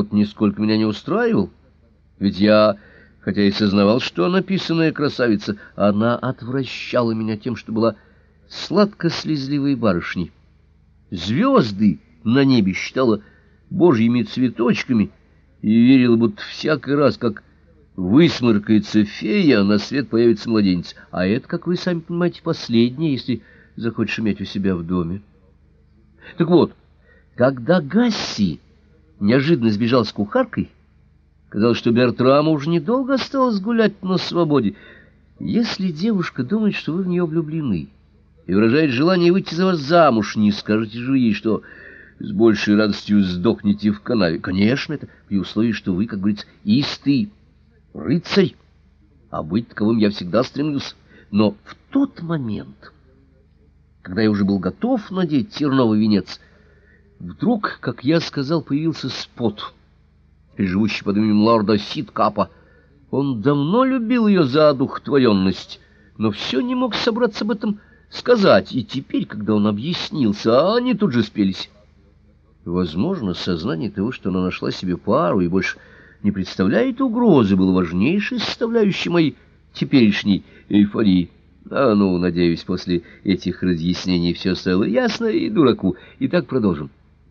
тот нисколько меня не устраивал. Ведь я, хотя и сознавал, что написанная красавица, она отвращала меня тем, что была сладко-слезливой барышней. Звезды на небе считала божьими цветочками и верила, будто всякий раз, как высморкается фея, на свет появится младенец. А это, как вы сами понимаете, последнее, если захочешь иметь у себя в доме. Так вот, когда Гасси неожиданно сбежал с кухаркой, казалось, что Бертраму уже недолго осталось гулять на свободе. Если девушка думает, что вы в нее влюблены, и выражает желание выйти за вас замуж, не скажете же ей, что с большей радостью сдохнете в канаве. Конечно, это при условии, что вы, как говорится, истый рыцарь, а быть таковым я всегда стремлюсь. Но в тот момент, когда я уже был готов надеть терновый венец, вдруг, как я сказал, появился спот, живущий под именем лорда Ситкапа. Он давно любил ее за одухотворенность, но все не мог собраться об этом сказать, и теперь, когда он объяснился, они тут же спелись. Возможно, сознание того, что она нашла себе пару и больше не представляет угрозы, было важнейшей составляющей моей теперешней эйфории. А ну, надеюсь, после этих разъяснений все стало ясно и дураку. Итак, продолжим.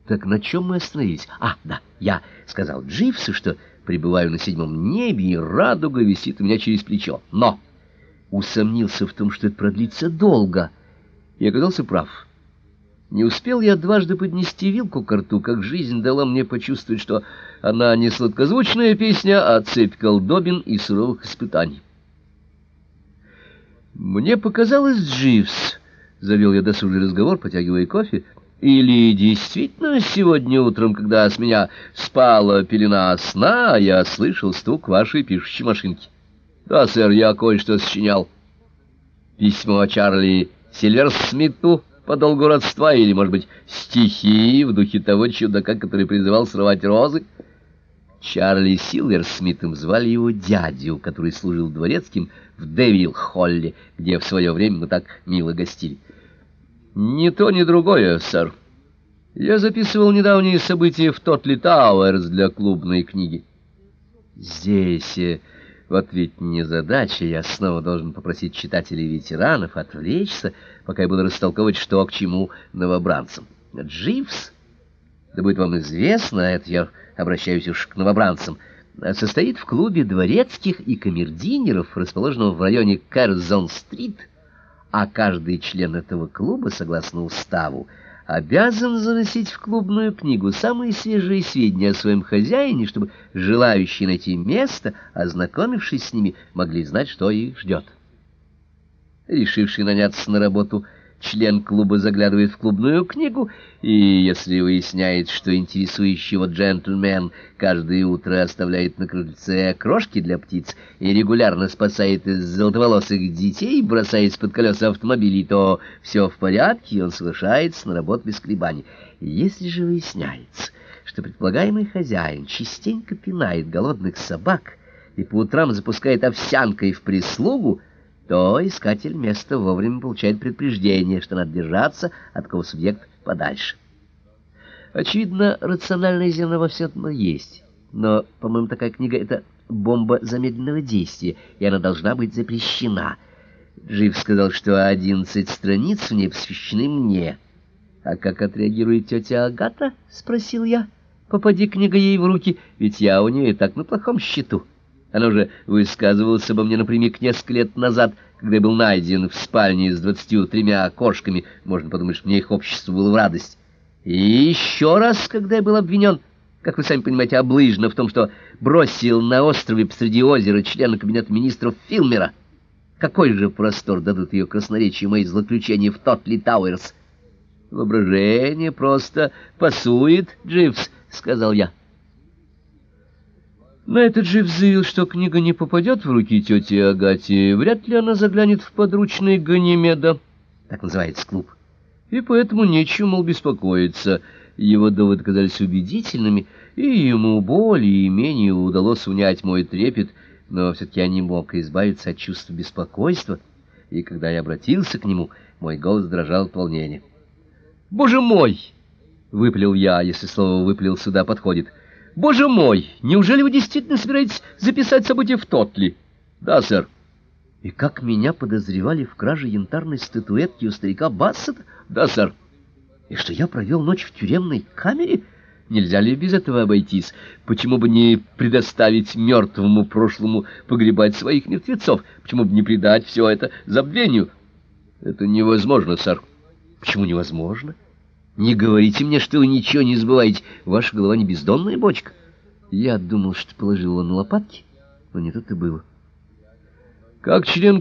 Так на чем мы остановились? А, да, я сказал Дживсу, что пребываю на седьмом небе, и радуга висит у меня через плечо. Но усомнился в том, что это продлится долго, и оказался прав. Не успел я дважды поднести вилку к рту, как жизнь дала мне почувствовать, что она не сладкозвучная песня, а цепь колдобин и суровых испытаний. Мне показалось, Дживс, завел я досужий разговор, потягивая кофе, или действительно сегодня утром, когда с меня спала пелена сна, я слышал стук вашей пишущей машинки. Да, сэр, я кое-что сочинял. Письмо Чарли Сильверсмиту по долгу родства, или, может быть, стихи в духе того чудака, который призывал срывать розы. Чарли Сильверсмитом звали его дядю, который служил дворецким в Деверил-Холле, где в свое время мы так мило гостили. «Ни то, ни другое, сэр. Я записывал недавние события в Тотли Тауэрс для клубной книги. Здесь...» э, вот ведь незадача, я снова должен попросить читателей-ветеранов отвлечься, пока я буду растолковывать, что к чему новобранцам. Дживс, да будет вам известно, это я обращаюсь уж к новобранцам, состоит в клубе дворецких и камердинеров, расположенном в районе Кэрзон-стрит, а каждый член этого клуба, согласно уставу, обязан заносить в клубную книгу самые свежие сведения о своем хозяине, чтобы желающие найти место, ознакомившись с ними, могли знать, что их ждет. Решивший наняться на работу член клуба заглядывает в клубную книгу, и если выясняет, что интересующего джентльмен каждое утро оставляет на крыльце крошки для птиц и регулярно спасает из золотоволосых детей, бросаясь под колеса автомобилей, то все в порядке, и он соглашается на работу без колебаний. Если же выясняется, что предполагаемый хозяин частенько пинает голодных собак и по утрам запускает овсянкой в прислугу, то искатель места вовремя получает предупреждение, что надо держаться от такого субъекта подальше. Очевидно, рациональное зерно во всем есть. Но, по-моему, такая книга — это бомба замедленного действия, и она должна быть запрещена. Джив сказал, что одиннадцать страниц в ней посвящены мне. «А как отреагирует тетя Агата?» — спросил я. «Попади книга ей в руки, ведь я у нее и так на плохом счету». Она уже высказывалась обо мне напрямик несколько лет назад, когда я был найден в спальне с двадцатью тремя кошками. Можно подумать, что мне их общество было в радость. И еще раз, когда я был обвинен, как вы сами понимаете, облыжно в том, что бросил на острове посреди озера члена кабинета министров Филмера. Какой же простор дадут ее красноречию мои злоключения в Тотли Тауэрс? Воображение просто пасует, Дживс, — сказал я. На этот же заявил, что книга не попадет в руки тети Агати, вряд ли она заглянет в подручный Ганимеда, так называется клуб, и поэтому нечего, мол, беспокоиться. Его доводы казались убедительными, и ему более и менее удалось унять мой трепет, но все-таки я не мог избавиться от чувства беспокойства, и когда я обратился к нему, мой голос дрожал от волнения. «Боже мой!» — выплел я, если слово «выплел» сюда подходит — Боже мой, неужели вы действительно собираетесь записать события в Тотли? Да, сэр. И как меня подозревали в краже янтарной статуэтки у старика Бассета? Да, сэр. И что я провел ночь в тюремной камере? Нельзя ли без этого обойтись? Почему бы не предоставить мертвому прошлому погребать своих мертвецов? Почему бы не предать все это забвению? Это невозможно, сэр. Почему невозможно? Не говорите мне, что вы ничего не забываете. Ваша голова не бездонная бочка. Я думал, что положил его на лопатки, но не тут и было. Как член